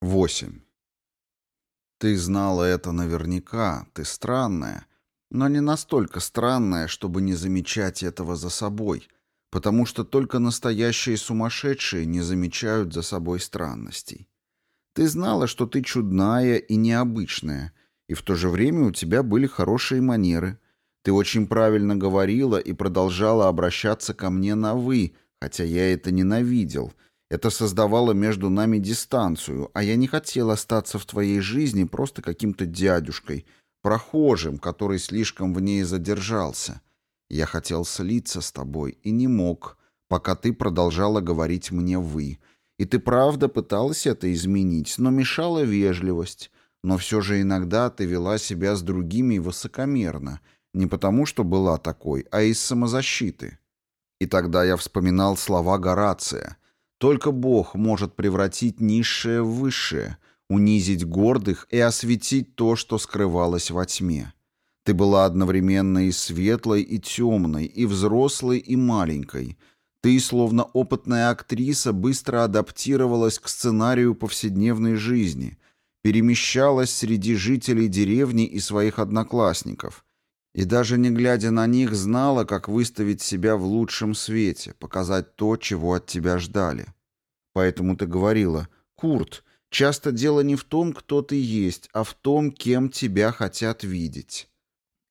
8. Ты знала это наверняка, ты странная, но не настолько странная, чтобы не замечать этого за собой, потому что только настоящие сумасшедшие не замечают за собой странностей. Ты знала, что ты чудная и необычная, и в то же время у тебя были хорошие манеры. Ты очень правильно говорила и продолжала обращаться ко мне на «вы», хотя я это ненавидел — это создавало между нами дистанцию, а я не хотел остаться в твоей жизни просто каким-то дядюшкой, прохожим, который слишком в ней задержался. Я хотел слиться с тобой и не мог, пока ты продолжала говорить мне «вы». И ты правда пыталась это изменить, но мешала вежливость. Но все же иногда ты вела себя с другими высокомерно, не потому что была такой, а из самозащиты. И тогда я вспоминал слова Горация — только Бог может превратить низшее в высшее, унизить гордых и осветить то, что скрывалось во тьме. Ты была одновременно и светлой, и темной, и взрослой, и маленькой. Ты, словно опытная актриса, быстро адаптировалась к сценарию повседневной жизни, перемещалась среди жителей деревни и своих одноклассников, и даже не глядя на них, знала, как выставить себя в лучшем свете, показать то, чего от тебя ждали. Поэтому ты говорила, «Курт, часто дело не в том, кто ты есть, а в том, кем тебя хотят видеть».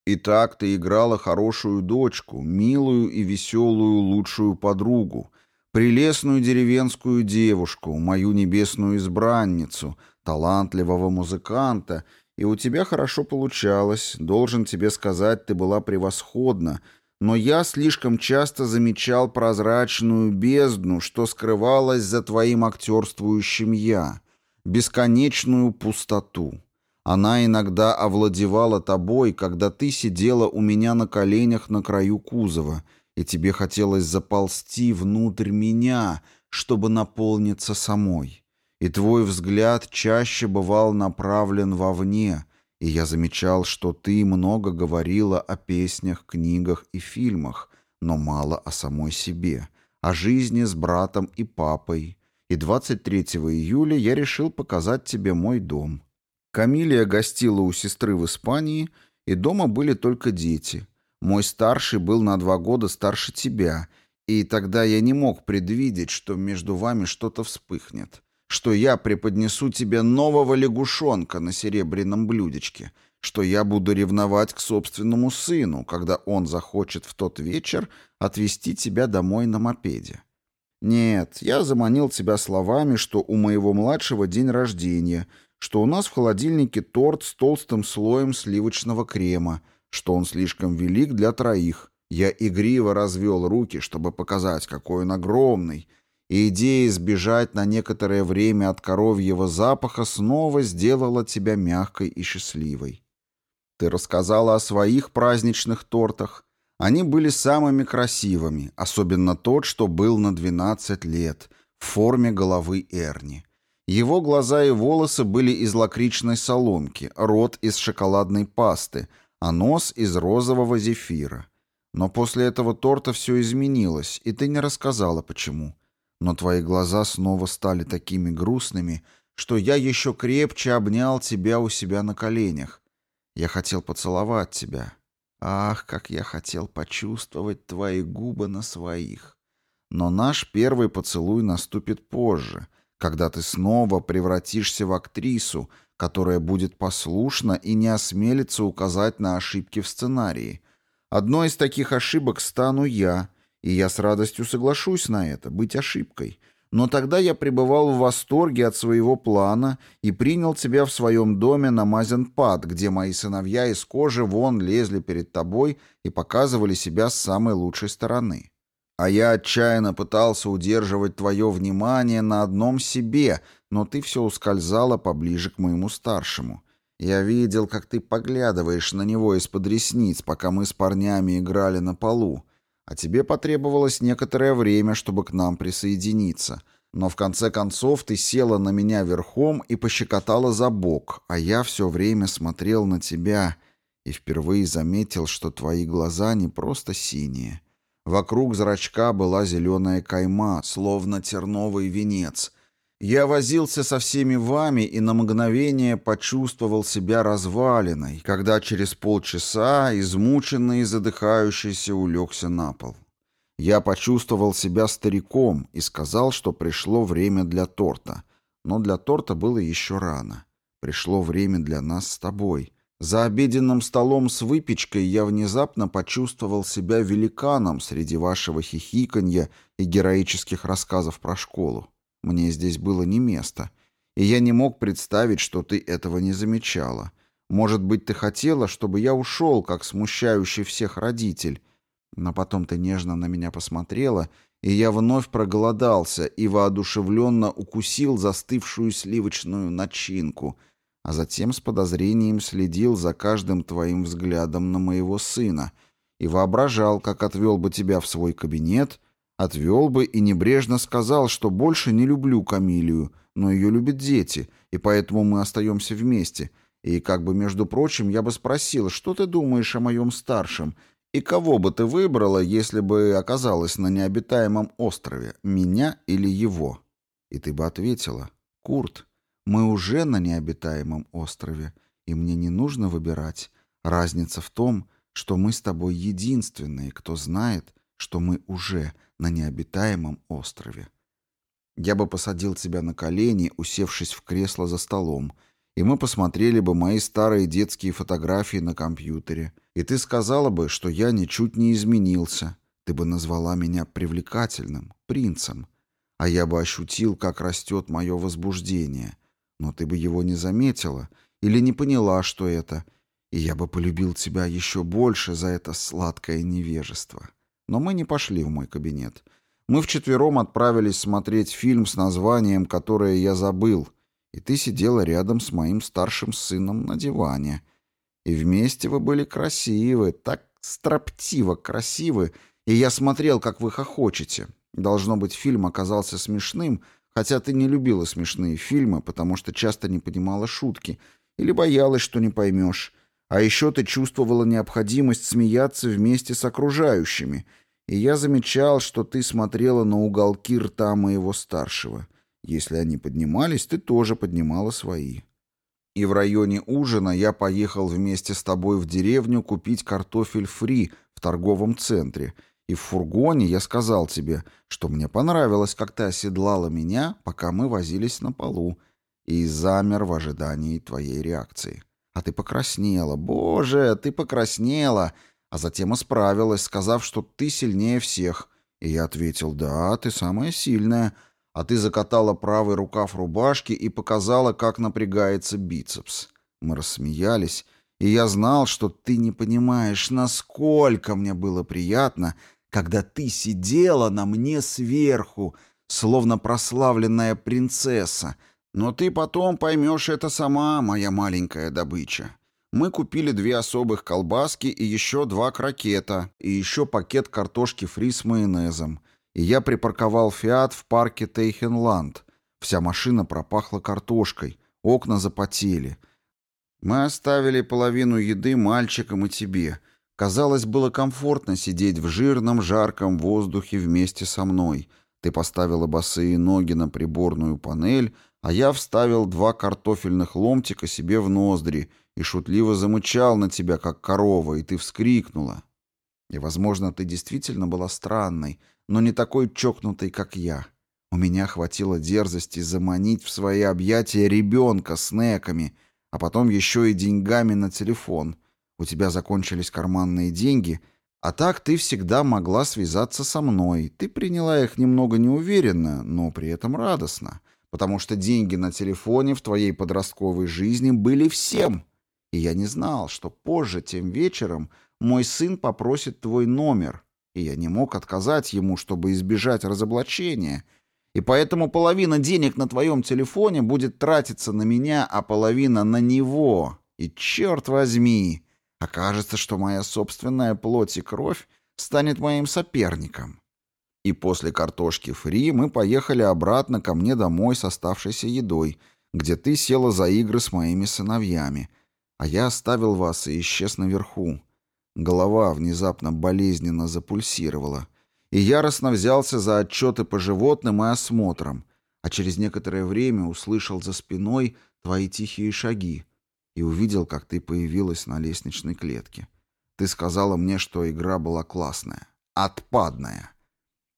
И так ты играла хорошую дочку, милую и веселую лучшую подругу, прелестную деревенскую девушку, мою небесную избранницу, талантливого музыканта — и у тебя хорошо получалось. Должен тебе сказать, ты была превосходна. Но я слишком часто замечал прозрачную бездну, что скрывалась за твоим актерствующим «я». Бесконечную пустоту. Она иногда овладевала тобой, когда ты сидела у меня на коленях на краю кузова, и тебе хотелось заползти внутрь меня, чтобы наполниться самой и твой взгляд чаще бывал направлен вовне, и я замечал, что ты много говорила о песнях, книгах и фильмах, но мало о самой себе, о жизни с братом и папой. И 23 июля я решил показать тебе мой дом. Камилия гостила у сестры в Испании, и дома были только дети. Мой старший был на два года старше тебя, и тогда я не мог предвидеть, что между вами что-то вспыхнет что я преподнесу тебе нового лягушонка на серебряном блюдечке, что я буду ревновать к собственному сыну, когда он захочет в тот вечер отвезти тебя домой на мопеде. Нет, я заманил тебя словами, что у моего младшего день рождения, что у нас в холодильнике торт с толстым слоем сливочного крема, что он слишком велик для троих. Я игриво развел руки, чтобы показать, какой он огромный, и идея избежать на некоторое время от коровьего запаха снова сделала тебя мягкой и счастливой. Ты рассказала о своих праздничных тортах. Они были самыми красивыми, особенно тот, что был на 12 лет, в форме головы Эрни. Его глаза и волосы были из лакричной соломки, рот из шоколадной пасты, а нос из розового зефира. Но после этого торта все изменилось, и ты не рассказала, почему но твои глаза снова стали такими грустными, что я еще крепче обнял тебя у себя на коленях. Я хотел поцеловать тебя. Ах, как я хотел почувствовать твои губы на своих. Но наш первый поцелуй наступит позже, когда ты снова превратишься в актрису, которая будет послушна и не осмелится указать на ошибки в сценарии. Одной из таких ошибок стану я — и я с радостью соглашусь на это, быть ошибкой. Но тогда я пребывал в восторге от своего плана и принял тебя в своем доме на Мазенпад, где мои сыновья из кожи вон лезли перед тобой и показывали себя с самой лучшей стороны. А я отчаянно пытался удерживать твое внимание на одном себе, но ты все ускользала поближе к моему старшему. Я видел, как ты поглядываешь на него из-под ресниц, пока мы с парнями играли на полу, а тебе потребовалось некоторое время, чтобы к нам присоединиться. Но в конце концов ты села на меня верхом и пощекотала за бок, а я все время смотрел на тебя и впервые заметил, что твои глаза не просто синие. Вокруг зрачка была зеленая кайма, словно терновый венец. Я возился со всеми вами и на мгновение почувствовал себя развалиной, когда через полчаса, измученный и задыхающийся, улегся на пол. Я почувствовал себя стариком и сказал, что пришло время для торта. Но для торта было еще рано. Пришло время для нас с тобой. За обеденным столом с выпечкой я внезапно почувствовал себя великаном среди вашего хихиканья и героических рассказов про школу. Мне здесь было не место, и я не мог представить, что ты этого не замечала. Может быть, ты хотела, чтобы я ушел, как смущающий всех родитель. Но потом ты нежно на меня посмотрела, и я вновь проголодался и воодушевленно укусил застывшую сливочную начинку, а затем с подозрением следил за каждым твоим взглядом на моего сына и воображал, как отвел бы тебя в свой кабинет — Отвел бы и небрежно сказал, что больше не люблю Камилию, но ее любят дети, и поэтому мы остаемся вместе. И как бы, между прочим, я бы спросил, что ты думаешь о моем старшем, и кого бы ты выбрала, если бы оказалась на необитаемом острове, меня или его? И ты бы ответила, Курт, мы уже на необитаемом острове, и мне не нужно выбирать. Разница в том, что мы с тобой единственные, кто знает, что мы уже на необитаемом острове. Я бы посадил тебя на колени, усевшись в кресло за столом, и мы посмотрели бы мои старые детские фотографии на компьютере, и ты сказала бы, что я ничуть не изменился. Ты бы назвала меня привлекательным, принцем, а я бы ощутил, как растет мое возбуждение, но ты бы его не заметила или не поняла, что это, и я бы полюбил тебя еще больше за это сладкое невежество. Но мы не пошли в мой кабинет. Мы вчетвером отправились смотреть фильм с названием, которое я забыл, и ты сидела рядом с моим старшим сыном на диване. И вместе вы были красивы, так строптиво красивы, и я смотрел, как вы хохочете. Должно быть, фильм оказался смешным, хотя ты не любила смешные фильмы, потому что часто не понимала шутки или боялась, что не поймешь. А еще ты чувствовала необходимость смеяться вместе с окружающими, и я замечал, что ты смотрела на уголки рта моего старшего. Если они поднимались, ты тоже поднимала свои. И в районе ужина я поехал вместе с тобой в деревню купить картофель фри в торговом центре, и в фургоне я сказал тебе, что мне понравилось, как ты оседлала меня, пока мы возились на полу, и замер в ожидании твоей реакции. А ты покраснела. Боже, ты покраснела. А затем исправилась, сказав, что ты сильнее всех. И я ответил, да, ты самая сильная. А ты закатала правый рукав рубашки и показала, как напрягается бицепс. Мы рассмеялись, и я знал, что ты не понимаешь, насколько мне было приятно, когда ты сидела на мне сверху, словно прославленная принцесса, но ты потом поймешь это сама, моя маленькая добыча. Мы купили две особых колбаски и еще два крокета, и еще пакет картошки фри с майонезом. И я припарковал «Фиат» в парке Тейхенланд. Вся машина пропахла картошкой, окна запотели. Мы оставили половину еды мальчикам и тебе. Казалось, было комфортно сидеть в жирном, жарком воздухе вместе со мной. Ты поставила босые ноги на приборную панель, а я вставил два картофельных ломтика себе в ноздри и шутливо замычал на тебя, как корова, и ты вскрикнула. И, возможно, ты действительно была странной, но не такой чокнутой, как я. У меня хватило дерзости заманить в свои объятия ребенка с неками, а потом еще и деньгами на телефон. У тебя закончились карманные деньги, а так ты всегда могла связаться со мной. Ты приняла их немного неуверенно, но при этом радостно потому что деньги на телефоне в твоей подростковой жизни были всем. И я не знал, что позже, тем вечером, мой сын попросит твой номер, и я не мог отказать ему, чтобы избежать разоблачения. И поэтому половина денег на твоем телефоне будет тратиться на меня, а половина на него. И черт возьми, окажется, что моя собственная плоть и кровь станет моим соперником. И после картошки фри мы поехали обратно ко мне домой с оставшейся едой, где ты села за игры с моими сыновьями, а я оставил вас и исчез наверху. Голова внезапно болезненно запульсировала, и яростно взялся за отчеты по животным и осмотрам, а через некоторое время услышал за спиной твои тихие шаги и увидел, как ты появилась на лестничной клетке. Ты сказала мне, что игра была классная, отпадная,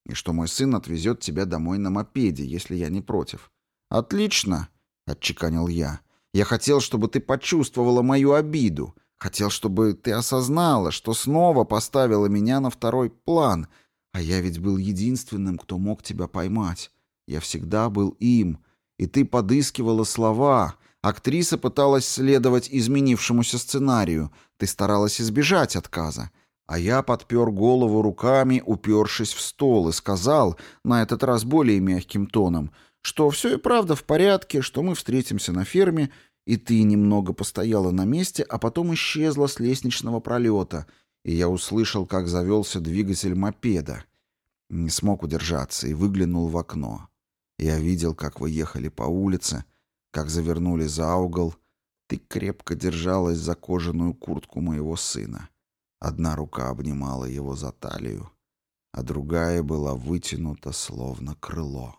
и что мой сын отвезет тебя домой на мопеде, если я не против. «Отлично!» — отчеканил я. «Я хотел, чтобы ты почувствовала мою обиду, хотел, чтобы ты осознала, что снова поставила меня на второй план, а я ведь был единственным, кто мог тебя поймать. Я всегда был им, и ты подыскивала слова. Актриса пыталась следовать изменившемуся сценарию. Ты старалась избежать отказа. А я подпер голову руками, упершись в стол, и сказал, на этот раз более мягким тоном, что все и правда в порядке, что мы встретимся на ферме, и ты немного постояла на месте, а потом исчезла с лестничного пролета, и я услышал, как завелся двигатель мопеда. Не смог удержаться и выглянул в окно. Я видел, как вы ехали по улице, как завернули за угол. Ты крепко держалась за кожаную куртку моего сына. Одна рука обнимала его за талию, а другая была вытянута, словно крыло.